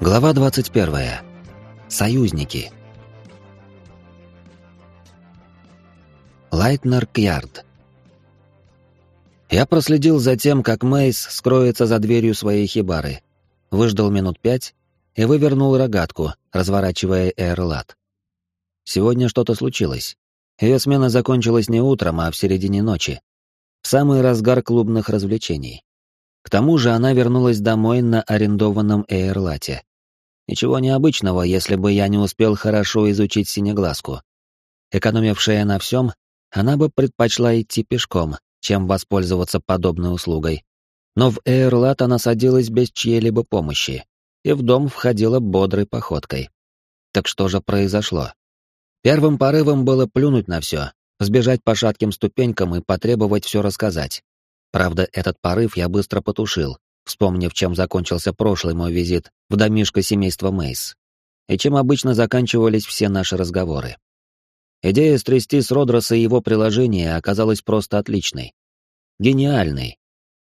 Глава 21. Союзники. Лайтнер Кьярд. Я проследил за тем, как Мейс скроется за дверью своей хибары, выждал минут пять и вывернул рогатку, разворачивая эрлат. Сегодня что-то случилось. Ее смена закончилась не утром, а в середине ночи. В самый разгар клубных развлечений. К тому же она вернулась домой на арендованном Эйрлате. Ничего необычного, если бы я не успел хорошо изучить синеглазку. Экономившая на всем, она бы предпочла идти пешком, чем воспользоваться подобной услугой. Но в Эйрлат она садилась без чьей-либо помощи, и в дом входила бодрой походкой. Так что же произошло? Первым порывом было плюнуть на все, сбежать по шатким ступенькам и потребовать все рассказать. Правда, этот порыв я быстро потушил, вспомнив, чем закончился прошлый мой визит в домишко семейства Мейс. И чем обычно заканчивались все наши разговоры. Идея стрясти с Родроса его приложение оказалась просто отличной. Гениальной.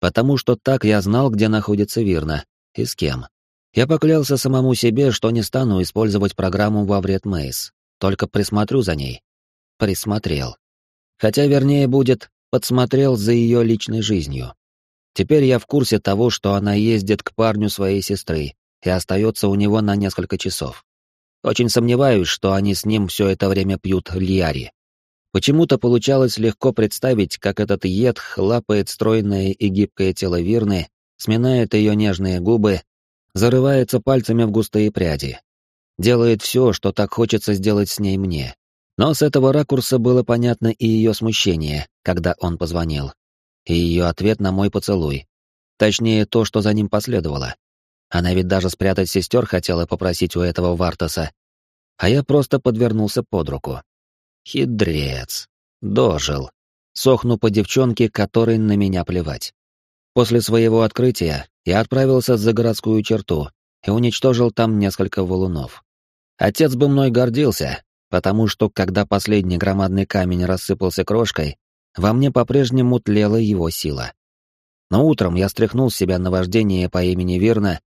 Потому что так я знал, где находится Вирна и с кем. Я поклялся самому себе, что не стану использовать программу во вред Мейс, только присмотрю за ней. Присмотрел. Хотя вернее будет, подсмотрел за ее личной жизнью. Теперь я в курсе того, что она ездит к парню своей сестры и остается у него на несколько часов. Очень сомневаюсь, что они с ним все это время пьют льяри. Почему-то получалось легко представить, как этот ед хлапает стройное и гибкое тело Вирны, сминает ее нежные губы, зарывается пальцами в густые пряди. Делает все, что так хочется сделать с ней мне. Но с этого ракурса было понятно и ее смущение, когда он позвонил. И ее ответ на мой поцелуй. Точнее, то, что за ним последовало. Она ведь даже спрятать сестер хотела попросить у этого Вартаса. А я просто подвернулся под руку. Хидрец. Дожил. Сохну по девчонке, которой на меня плевать. После своего открытия я отправился за городскую черту и уничтожил там несколько валунов. Отец бы мной гордился, потому что, когда последний громадный камень рассыпался крошкой, во мне по-прежнему тлела его сила. Но утром я стряхнул с себя наваждение по имени Вирна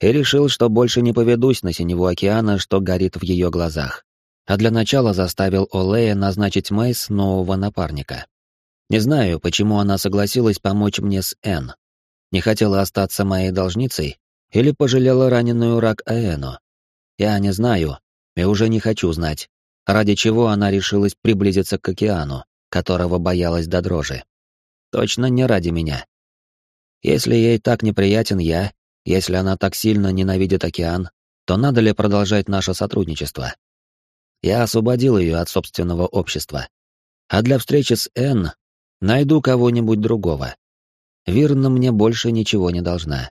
и решил, что больше не поведусь на синеву океана, что горит в ее глазах. А для начала заставил Олея назначить Мейс нового напарника. Не знаю, почему она согласилась помочь мне с Н. Не хотела остаться моей должницей или пожалела раненую рак Аэну. Я не знаю и уже не хочу знать, ради чего она решилась приблизиться к океану, которого боялась до дрожи. Точно не ради меня. Если ей так неприятен я, если она так сильно ненавидит океан, то надо ли продолжать наше сотрудничество? Я освободил ее от собственного общества. А для встречи с Энн найду кого-нибудь другого. Вирна мне больше ничего не должна.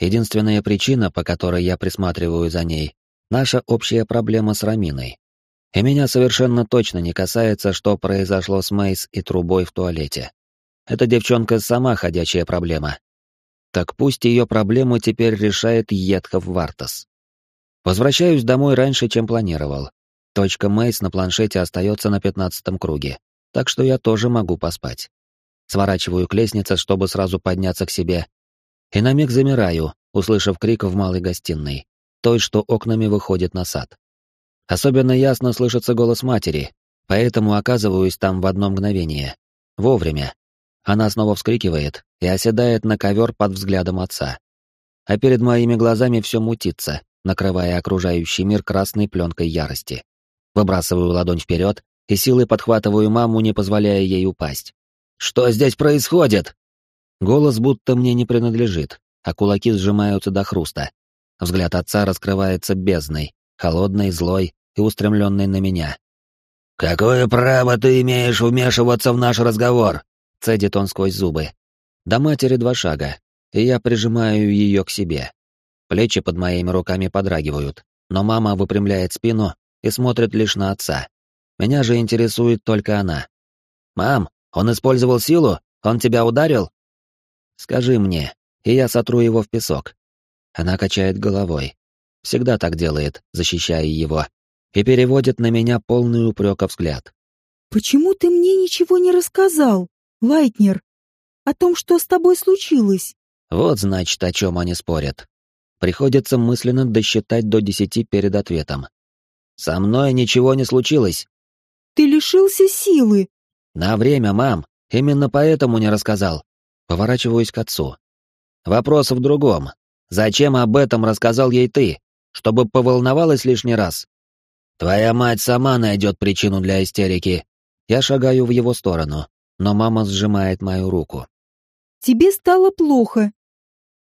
Единственная причина, по которой я присматриваю за ней, наша общая проблема с Раминой. И меня совершенно точно не касается, что произошло с Мейс и трубой в туалете. Эта девчонка сама ходячая проблема. Так пусть ее проблему теперь решает Едхов Вартас. Возвращаюсь домой раньше, чем планировал. Точка Мейс на планшете остается на пятнадцатом круге, так что я тоже могу поспать. Сворачиваю к лестнице, чтобы сразу подняться к себе. И на миг замираю, услышав крик в малой гостиной, той, что окнами выходит на сад. Особенно ясно слышится голос матери, поэтому оказываюсь там в одно мгновение. Вовремя. Она снова вскрикивает и оседает на ковер под взглядом отца. А перед моими глазами все мутится, накрывая окружающий мир красной пленкой ярости. Выбрасываю ладонь вперед и силой подхватываю маму, не позволяя ей упасть. «Что здесь происходит?» Голос будто мне не принадлежит, а кулаки сжимаются до хруста. Взгляд отца раскрывается бездной, холодной, злой и устремленный на меня. «Какое право ты имеешь вмешиваться в наш разговор?» — цедит он сквозь зубы. До матери два шага, и я прижимаю ее к себе. Плечи под моими руками подрагивают, но мама выпрямляет спину и смотрит лишь на отца. Меня же интересует только она. «Мам, он использовал силу? Он тебя ударил?» «Скажи мне, и я сотру его в песок». Она качает головой. Всегда так делает, защищая его и переводит на меня полный упрека взгляд. «Почему ты мне ничего не рассказал, Лайтнер, о том, что с тобой случилось?» Вот, значит, о чем они спорят. Приходится мысленно досчитать до десяти перед ответом. «Со мной ничего не случилось». «Ты лишился силы». «На время, мам. Именно поэтому не рассказал». Поворачиваюсь к отцу. «Вопрос в другом. Зачем об этом рассказал ей ты? Чтобы поволновалась лишний раз?» «Твоя мать сама найдет причину для истерики». Я шагаю в его сторону, но мама сжимает мою руку. «Тебе стало плохо.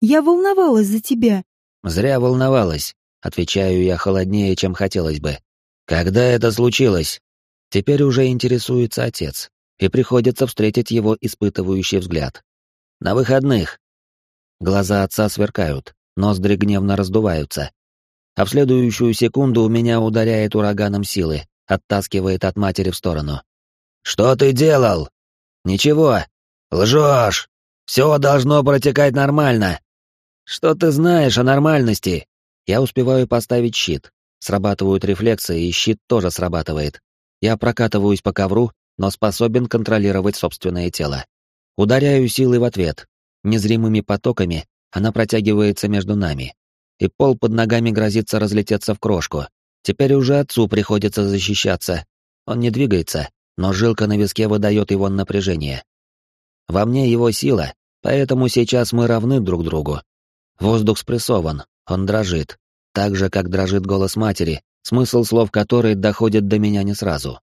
Я волновалась за тебя». «Зря волновалась», — отвечаю я холоднее, чем хотелось бы. «Когда это случилось?» Теперь уже интересуется отец, и приходится встретить его испытывающий взгляд. «На выходных». Глаза отца сверкают, ноздри гневно раздуваются. А в следующую секунду у меня ударяет ураганом силы, оттаскивает от матери в сторону. «Что ты делал?» «Ничего». «Лжешь! Все должно протекать нормально!» «Что ты знаешь о нормальности?» Я успеваю поставить щит. Срабатывают рефлексы, и щит тоже срабатывает. Я прокатываюсь по ковру, но способен контролировать собственное тело. Ударяю силой в ответ. Незримыми потоками она протягивается между нами. И пол под ногами грозится разлететься в крошку. Теперь уже отцу приходится защищаться. Он не двигается, но жилка на виске выдает его напряжение. Во мне его сила, поэтому сейчас мы равны друг другу. Воздух спрессован, он дрожит, так же, как дрожит голос матери, смысл слов которой доходит до меня не сразу.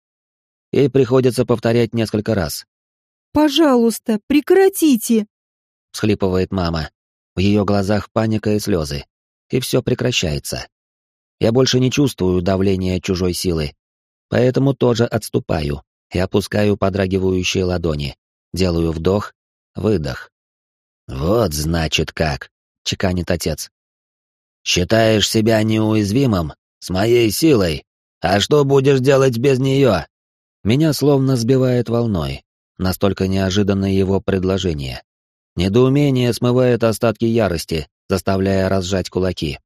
Ей приходится повторять несколько раз. «Пожалуйста, прекратите!» — всхлипывает мама. В ее глазах паника и слезы. И все прекращается. Я больше не чувствую давления чужой силы, поэтому тоже отступаю и опускаю подрагивающие ладони. Делаю вдох, выдох. «Вот значит как!» — чеканит отец. «Считаешь себя неуязвимым? С моей силой? А что будешь делать без нее?» Меня словно сбивает волной. Настолько неожиданно его предложение. Недоумение смывает остатки ярости, заставляя разжать кулаки.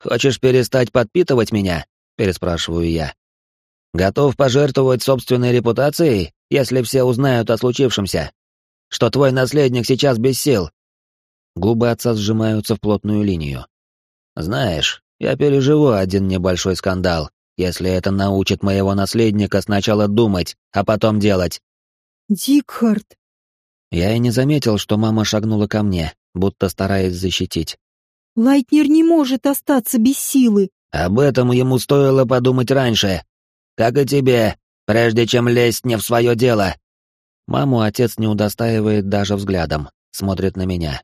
«Хочешь перестать подпитывать меня?» — переспрашиваю я. «Готов пожертвовать собственной репутацией, если все узнают о случившемся? Что твой наследник сейчас без сил, Губы отца сжимаются в плотную линию. «Знаешь, я переживу один небольшой скандал, если это научит моего наследника сначала думать, а потом делать». «Дикхард». Я и не заметил, что мама шагнула ко мне, будто стараясь защитить. «Лайтнер не может остаться без силы». «Об этом ему стоило подумать раньше. Как и тебе, прежде чем лезть не в свое дело». Маму отец не удостаивает даже взглядом, смотрит на меня.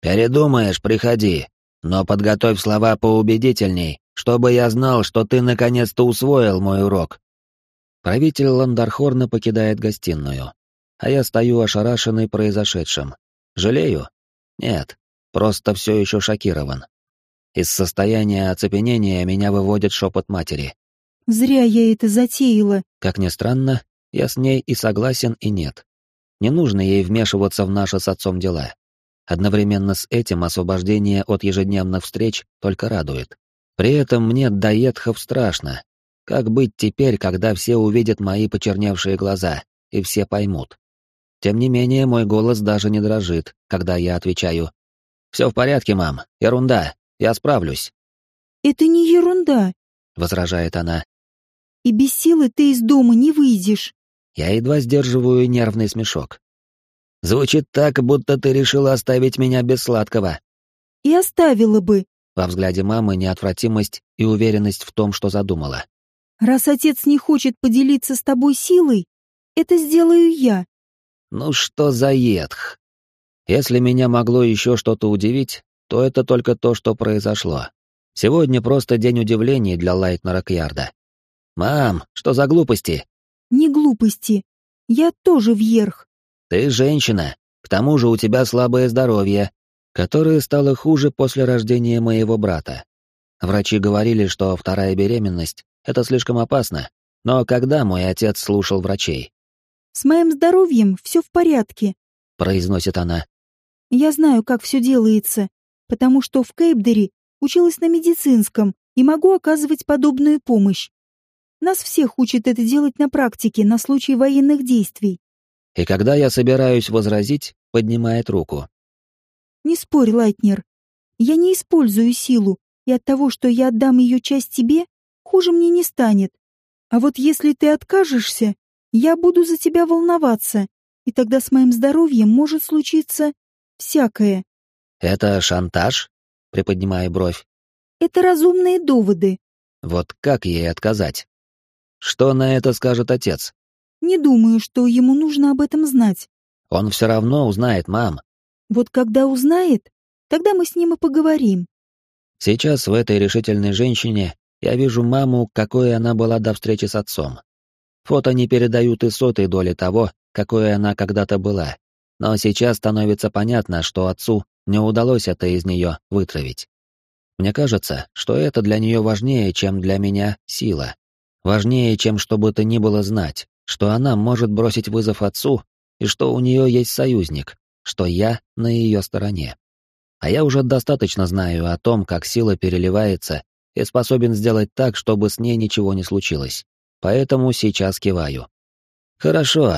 «Передумаешь, приходи, но подготовь слова поубедительней, чтобы я знал, что ты наконец-то усвоил мой урок». Правитель Ландархорна покидает гостиную, а я стою ошарашенный произошедшим. Жалею? Нет, просто все еще шокирован. Из состояния оцепенения меня выводит шепот матери. «Зря я это затеяла». Как ни странно, я с ней и согласен, и нет. Не нужно ей вмешиваться в наши с отцом дела. Одновременно с этим освобождение от ежедневных встреч только радует. При этом мне до Едхов страшно. Как быть теперь, когда все увидят мои почерневшие глаза, и все поймут? Тем не менее, мой голос даже не дрожит, когда я отвечаю. «Все в порядке, мам. Ерунда. Я справлюсь». «Это не ерунда», — возражает она. «И без силы ты из дома не выйдешь». Я едва сдерживаю нервный смешок. Звучит так, будто ты решила оставить меня без сладкого. И оставила бы. Во взгляде мамы неотвратимость и уверенность в том, что задумала. Раз отец не хочет поделиться с тобой силой, это сделаю я. Ну что за едх? Если меня могло еще что-то удивить, то это только то, что произошло. Сегодня просто день удивлений для Лайтнера Кьярда. «Мам, что за глупости?» «Не глупости. Я тоже вверх. Ты женщина, к тому же у тебя слабое здоровье, которое стало хуже после рождения моего брата. Врачи говорили, что вторая беременность — это слишком опасно, но когда мой отец слушал врачей? «С моим здоровьем все в порядке», — произносит она. «Я знаю, как все делается, потому что в Кейпдере училась на медицинском и могу оказывать подобную помощь. Нас всех учат это делать на практике на случай военных действий. И когда я собираюсь возразить, поднимает руку. «Не спорь, Лайтнер. Я не использую силу, и от того, что я отдам ее часть тебе, хуже мне не станет. А вот если ты откажешься, я буду за тебя волноваться, и тогда с моим здоровьем может случиться всякое. Это шантаж? Приподнимая бровь. Это разумные доводы. Вот как ей отказать? Что на это скажет отец? Не думаю, что ему нужно об этом знать. Он все равно узнает, мам. Вот когда узнает, тогда мы с ним и поговорим. Сейчас в этой решительной женщине я вижу маму, какой она была до встречи с отцом. Фото не передают и сотой доли того, какой она когда-то была. Но сейчас становится понятно, что отцу не удалось это из нее вытравить. Мне кажется, что это для нее важнее, чем для меня сила. Важнее, чем что бы то ни было знать, что она может бросить вызов отцу и что у нее есть союзник, что я на ее стороне. А я уже достаточно знаю о том, как сила переливается и способен сделать так, чтобы с ней ничего не случилось. Поэтому сейчас киваю. Хорошо,